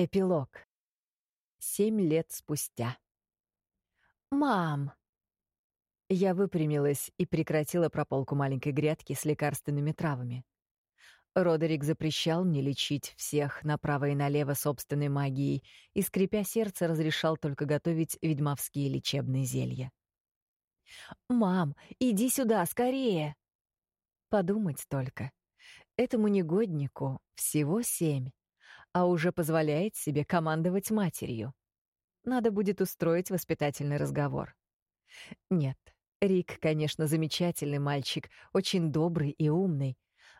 Эпилог. Семь лет спустя. «Мам!» Я выпрямилась и прекратила прополку маленькой грядки с лекарственными травами. Родерик запрещал мне лечить всех направо и налево собственной магией и, скрипя сердце, разрешал только готовить ведьмовские лечебные зелья. «Мам, иди сюда, скорее!» Подумать только. Этому негоднику всего семь а уже позволяет себе командовать матерью. Надо будет устроить воспитательный разговор. Нет, Рик, конечно, замечательный мальчик, очень добрый и умный,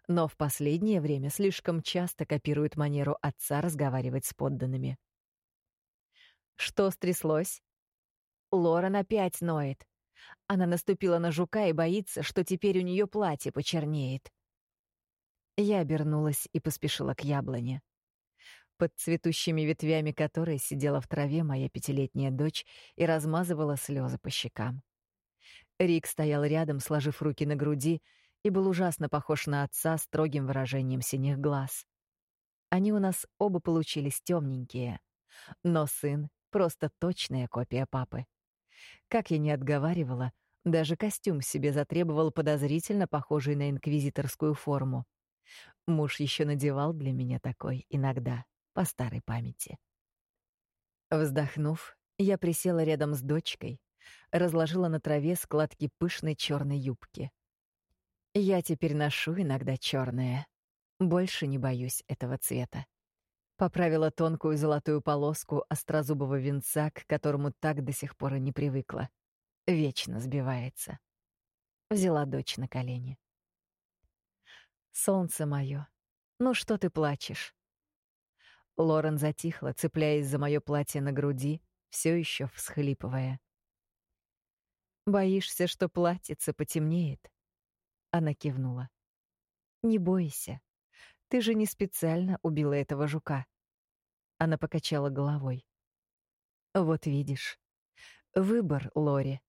но в последнее время слишком часто копирует манеру отца разговаривать с подданными. Что стряслось? Лорен опять ноет. Она наступила на жука и боится, что теперь у нее платье почернеет. Я обернулась и поспешила к яблоне под цветущими ветвями которой сидела в траве моя пятилетняя дочь и размазывала слезы по щекам. Рик стоял рядом, сложив руки на груди, и был ужасно похож на отца строгим выражением синих глаз. Они у нас оба получились темненькие, но сын — просто точная копия папы. Как я не отговаривала, даже костюм себе затребовал подозрительно похожий на инквизиторскую форму. Муж еще надевал для меня такой иногда по старой памяти. Вздохнув, я присела рядом с дочкой, разложила на траве складки пышной черной юбки. Я теперь ношу иногда черное. Больше не боюсь этого цвета. Поправила тонкую золотую полоску острозубого венца, к которому так до сих пор и не привыкла. Вечно сбивается. Взяла дочь на колени. Солнце мое, ну что ты плачешь? Лорен затихла, цепляясь за мое платье на груди, все еще всхлипывая. «Боишься, что платьице потемнеет?» Она кивнула. «Не бойся. Ты же не специально убила этого жука». Она покачала головой. «Вот видишь. Выбор, Лори.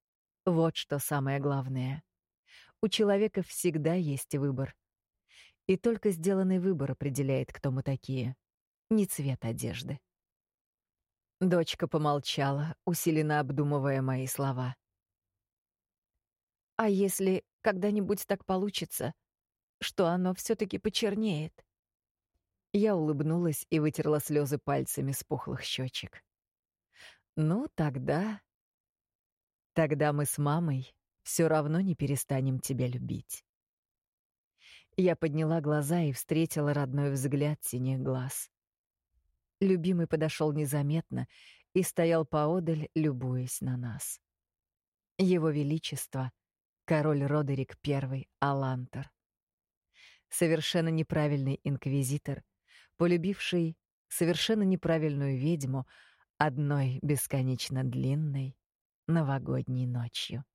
Вот что самое главное. У человека всегда есть выбор. И только сделанный выбор определяет, кто мы такие не цвет одежды. Дочка помолчала, усиленно обдумывая мои слова. «А если когда-нибудь так получится, что оно все таки почернеет?» Я улыбнулась и вытерла слезы пальцами с пухлых щечек. «Ну, тогда...» «Тогда мы с мамой все равно не перестанем тебя любить». Я подняла глаза и встретила родной взгляд синих глаз. Любимый подошел незаметно и стоял поодаль, любуясь на нас. Его Величество — король Родерик I Алантер. Совершенно неправильный инквизитор, полюбивший совершенно неправильную ведьму одной бесконечно длинной новогодней ночью.